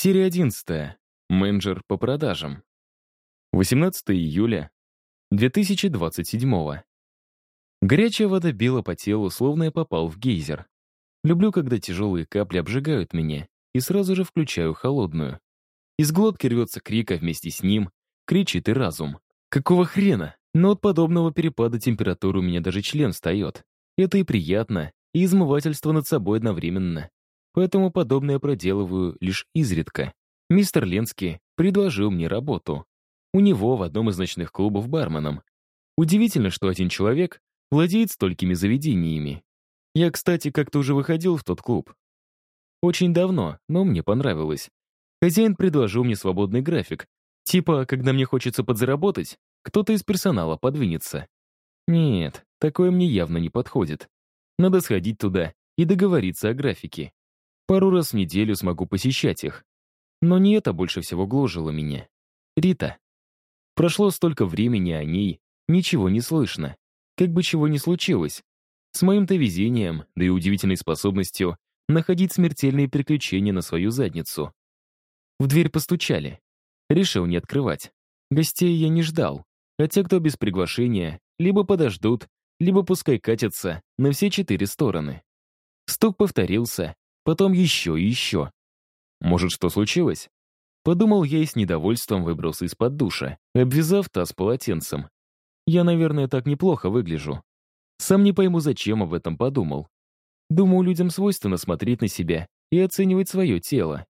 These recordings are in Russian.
Серия 11. Менеджер по продажам. 18 июля 2027. Горячая вода била по телу, словно я попал в гейзер. Люблю, когда тяжелые капли обжигают меня, и сразу же включаю холодную. Из глотки рвется крик, а вместе с ним кричит и разум. Какого хрена? Но от подобного перепада температуры у меня даже член встает. Это и приятно, и измывательство над собой одновременно. Поэтому подобное проделываю лишь изредка. Мистер Ленский предложил мне работу. У него в одном из ночных клубов барменом. Удивительно, что один человек владеет столькими заведениями. Я, кстати, как-то уже выходил в тот клуб. Очень давно, но мне понравилось. Хозяин предложил мне свободный график. Типа, когда мне хочется подзаработать, кто-то из персонала подвинется. Нет, такое мне явно не подходит. Надо сходить туда и договориться о графике. Пару раз в неделю смогу посещать их. Но не это больше всего гложило меня. Рита. Прошло столько времени о ней, ничего не слышно. Как бы чего ни случилось. С моим-то везением, да и удивительной способностью находить смертельные приключения на свою задницу. В дверь постучали. Решил не открывать. Гостей я не ждал, а те, кто без приглашения, либо подождут, либо пускай катятся на все четыре стороны. Стук повторился, потом еще и еще. Может, что случилось? Подумал я и с недовольством выбрался из-под душа, обвязав таз полотенцем. Я, наверное, так неплохо выгляжу. Сам не пойму, зачем об этом подумал. Думаю, людям свойственно смотреть на себя и оценивать свое тело.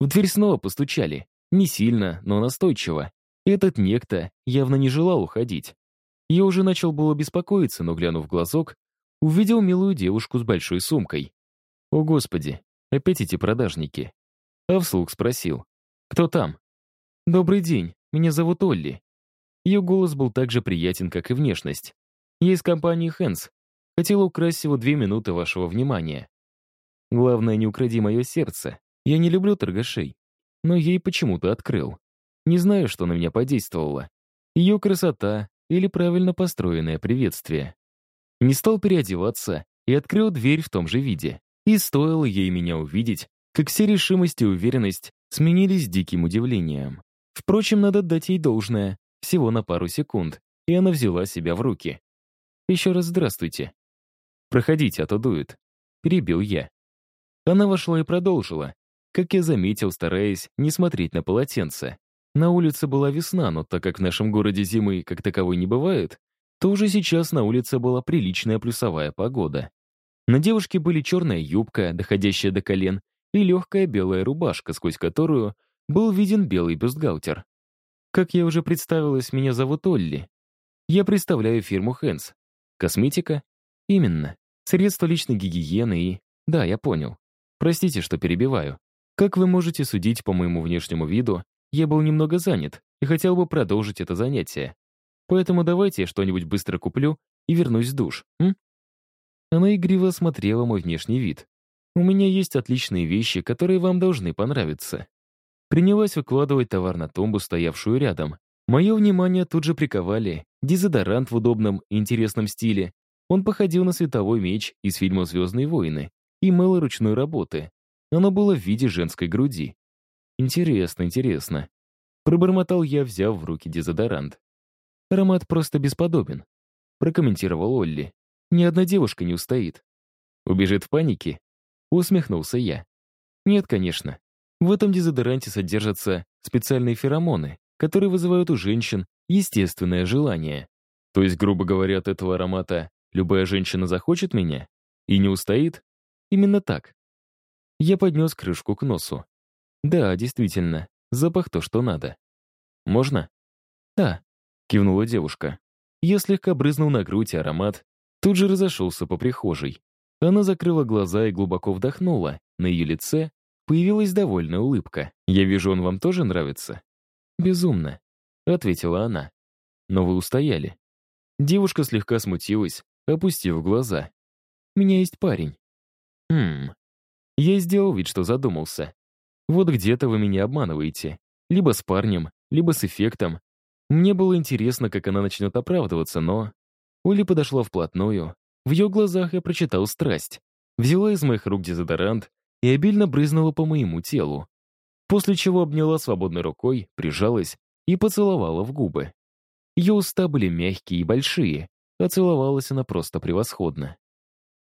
В дверь снова постучали. Не сильно, но настойчиво. Этот некто явно не желал уходить. Я уже начал было беспокоиться, но, глянув в глазок, увидел милую девушку с большой сумкой. О, Господи, опять эти продажники. А вслух спросил. «Кто там?» «Добрый день, меня зовут Олли». Ее голос был так же приятен, как и внешность. «Я из компании Хэнс. Хотела украсть всего две минуты вашего внимания. Главное, не укради мое сердце. Я не люблю торгашей. Но ей почему-то открыл. Не знаю, что на меня подействовало. Ее красота или правильно построенное приветствие. Не стал переодеваться и открыл дверь в том же виде. И стоило ей меня увидеть, как все решимость и уверенность сменились диким удивлением. Впрочем, надо дать ей должное, всего на пару секунд, и она взяла себя в руки. «Еще раз здравствуйте». «Проходите, а то дует», — перебил я. Она вошла и продолжила, как я заметил, стараясь не смотреть на полотенце. На улице была весна, но так как в нашем городе зимы как таковой не бывает, то уже сейчас на улице была приличная плюсовая погода. На девушке были черная юбка, доходящая до колен, и легкая белая рубашка, сквозь которую был виден белый бюстгальтер. Как я уже представилась, меня зовут Олли. Я представляю фирму Хэнс. Косметика? Именно. Средства личной гигиены и... Да, я понял. Простите, что перебиваю. Как вы можете судить по моему внешнему виду, я был немного занят и хотел бы продолжить это занятие. Поэтому давайте я что-нибудь быстро куплю и вернусь в душ, м? Она игриво смотрела мой внешний вид. «У меня есть отличные вещи, которые вам должны понравиться». Принялась выкладывать товар на тумбу, стоявшую рядом. Мое внимание тут же приковали дезодорант в удобном и интересном стиле. Он походил на световой меч из фильма «Звездные войны» и мыло ручной работы. Оно было в виде женской груди. Интересно, интересно. Пробормотал я, взяв в руки дезодорант. Аромат просто бесподобен. Прокомментировал Олли. Ни одна девушка не устоит. Убежит в панике? Усмехнулся я. Нет, конечно. В этом дезодоранте содержатся специальные феромоны, которые вызывают у женщин естественное желание. То есть, грубо говоря, от этого аромата любая женщина захочет меня и не устоит? Именно так. Я поднес крышку к носу. Да, действительно, запах то, что надо. Можно? Да, кивнула девушка. Я слегка брызнул на грудь, аромат тут же разошелся по прихожей. Она закрыла глаза и глубоко вдохнула. На ее лице появилась довольная улыбка. «Я вижу, он вам тоже нравится?» «Безумно», — ответила она. «Но вы устояли». Девушка слегка смутилась, опустив глаза. «У меня есть парень». «Хм...» Я сделал вид, что задумался. «Вот где-то вы меня обманываете. Либо с парнем, либо с эффектом. Мне было интересно, как она начнет оправдываться, но Оля подошла вплотную. В ее глазах я прочитал страсть. Взяла из моих рук дезодорант и обильно брызнула по моему телу. после чего обняла свободной рукой, прижалась и поцеловала в губы. Ее уста были мягкие и большие, а целовалась она просто превосходно.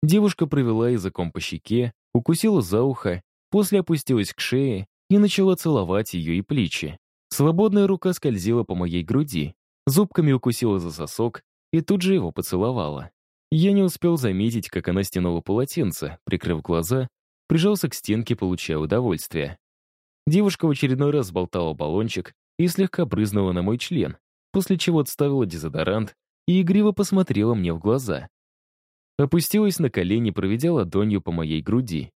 Девушка провела языком по щеке, укусила за ухо, после опустилась к шее и начала целовать ее и плечи. Свободная рука скользила по моей груди, зубками укусила за сосок и тут же его поцеловала. Я не успел заметить, как она стянула полотенце, прикрыв глаза, прижался к стенке, получая удовольствие. Девушка в очередной раз болтала баллончик и слегка брызнула на мой член, после чего отставила дезодорант и игриво посмотрела мне в глаза. Опустилась на колени, проведя ладонью по моей груди.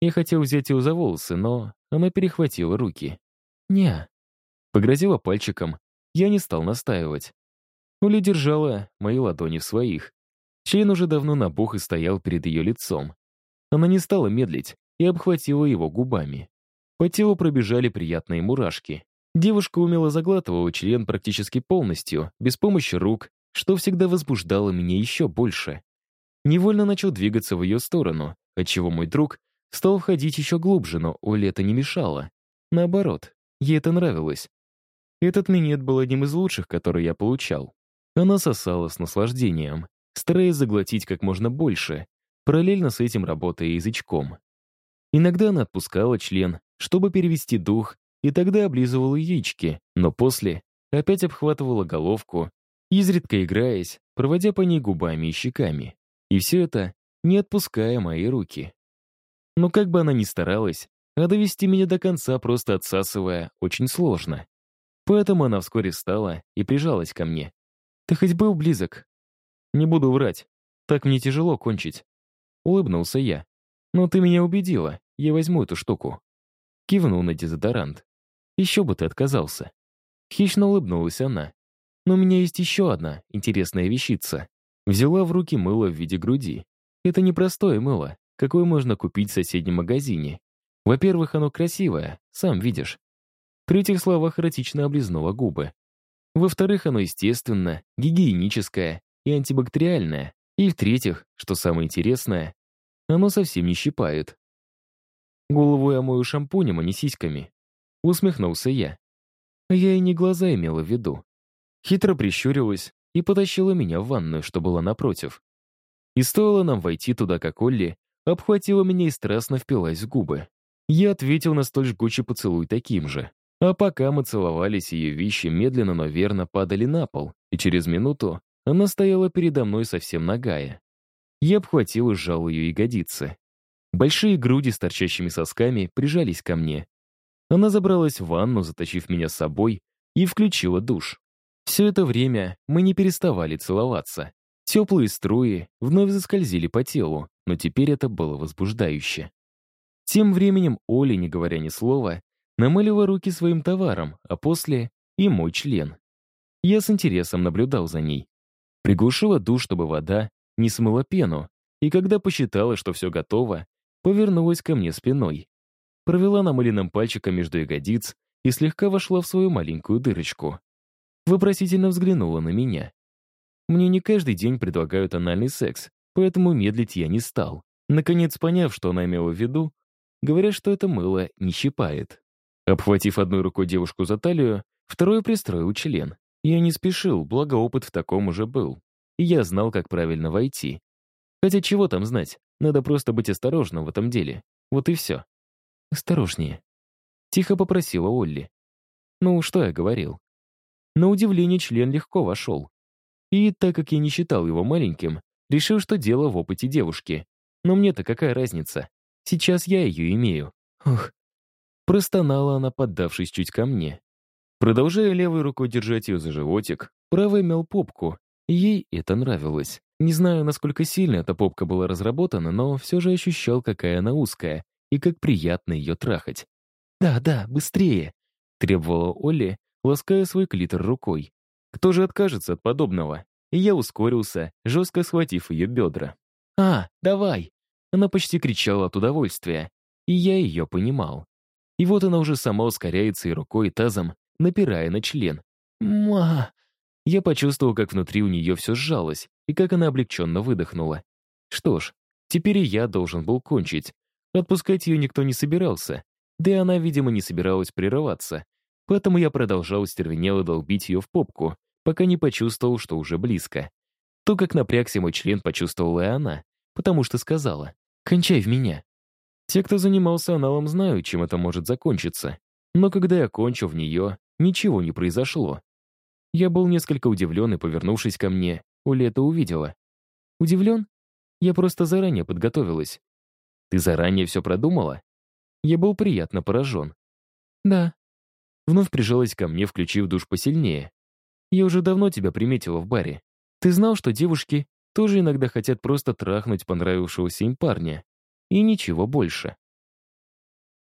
Я хотел взять ее за волосы, но она перехватила руки. «Не». Погрозила пальчиком, я не стал настаивать. Уля держала мои ладони в своих. Член уже давно набух и стоял перед ее лицом. Она не стала медлить и обхватила его губами. По телу пробежали приятные мурашки. Девушка умело заглатывала член практически полностью, без помощи рук, что всегда возбуждало меня еще больше. Невольно начал двигаться в ее сторону, отчего мой друг стал входить еще глубже, но Оле это не мешало. Наоборот, ей это нравилось. Этот минет был одним из лучших, который я получал. Она сосала с наслаждением, стараясь заглотить как можно больше, параллельно с этим работая язычком. Иногда она отпускала член, чтобы перевести дух, и тогда облизывала яички, но после опять обхватывала головку, изредка играясь, проводя по ней губами и щеками. И все это, не отпуская мои руки. Но как бы она ни старалась, а довести меня до конца, просто отсасывая, очень сложно. Поэтому она вскоре встала и прижалась ко мне. «Ты хоть был близок?» «Не буду врать. Так мне тяжело кончить». Улыбнулся я. «Но ты меня убедила. Я возьму эту штуку». Кивнул на дезодорант. Еще бы ты отказался. Хищно улыбнулась она. Но у меня есть еще одна интересная вещица. Взяла в руки мыло в виде груди. Это не простое мыло, какое можно купить в соседнем магазине. Во-первых, оно красивое, сам видишь. При этих словах эротично облизнула губы. Во-вторых, оно естественно, гигиеническое и антибактериальное. И в-третьих, что самое интересное, оно совсем не щипает. Голову я мою шампунем, а не сиськами. Усмехнулся я. Я и не глаза имела в виду. Хитро прищурилась и потащила меня в ванную, что была напротив. И стоило нам войти туда, как Олли, обхватила меня и страстно впилась в губы. Я ответил на столь жгучий поцелуй таким же. А пока мы целовались, ее вещи медленно, но верно падали на пол, и через минуту она стояла передо мной совсем нагая. Я обхватил и сжал ее ягодицы. Большие груди с торчащими сосками прижались ко мне, она забралась в ванну, затащив меня с собой, и включила душ. Все это время мы не переставали целоваться. Теплые струи вновь заскользили по телу, но теперь это было возбуждающе. Тем временем Оля, не говоря ни слова, намылила руки своим товаром, а после — и мой член. Я с интересом наблюдал за ней. Приглушила душ, чтобы вода не смыла пену, и когда посчитала, что все готово, повернулась ко мне спиной провела намыленным пальчиком между ягодиц и слегка вошла в свою маленькую дырочку. Вопросительно взглянула на меня. Мне не каждый день предлагают анальный секс, поэтому медлить я не стал. Наконец, поняв, что она имела в виду, говорят, что это мыло не щипает. Обхватив одной рукой девушку за талию, второй пристроил член. Я не спешил, благо опыт в таком уже был. И я знал, как правильно войти. Хотя чего там знать, надо просто быть осторожным в этом деле. Вот и все. «Осторожнее», — тихо попросила Олли. «Ну, что я говорил?» На удивление член легко вошел. И, так как я не считал его маленьким, решил, что дело в опыте девушки. Но мне-то какая разница? Сейчас я ее имею. Ух. Простонала она, поддавшись чуть ко мне. Продолжая левой рукой держать ее за животик, правой мел попку. Ей это нравилось. Не знаю, насколько сильно эта попка была разработана, но все же ощущал, какая она узкая и как приятно ее трахать. «Да, да, быстрее!» — требовала Олли, лаская свой клитор рукой. Кто же откажется от подобного? И я ускорился, жестко схватив ее бедра. «А, давай!» Она почти кричала от удовольствия, и я ее понимал. И вот она уже сама ускоряется и рукой, и тазом, напирая на член. «Ма!» Я почувствовал, как внутри у нее все сжалось, и как она облегченно выдохнула. Что ж, теперь и я должен был кончить, Отпускать ее никто не собирался. Да и она, видимо, не собиралась прерываться. Поэтому я продолжал стервенело долбить ее в попку, пока не почувствовал, что уже близко. То, как напрягся мой член, почувствовала и она, потому что сказала «Кончай в меня». Те, кто занимался аналом, знают, чем это может закончиться. Но когда я кончил в нее, ничего не произошло. Я был несколько удивлен и, повернувшись ко мне, Оля это увидела. Удивлен? Я просто заранее подготовилась. Ты заранее все продумала? Я был приятно поражен. Да. Вновь прижалась ко мне, включив душ посильнее. Я уже давно тебя приметила в баре. Ты знал, что девушки тоже иногда хотят просто трахнуть понравившегося им парня. И ничего больше.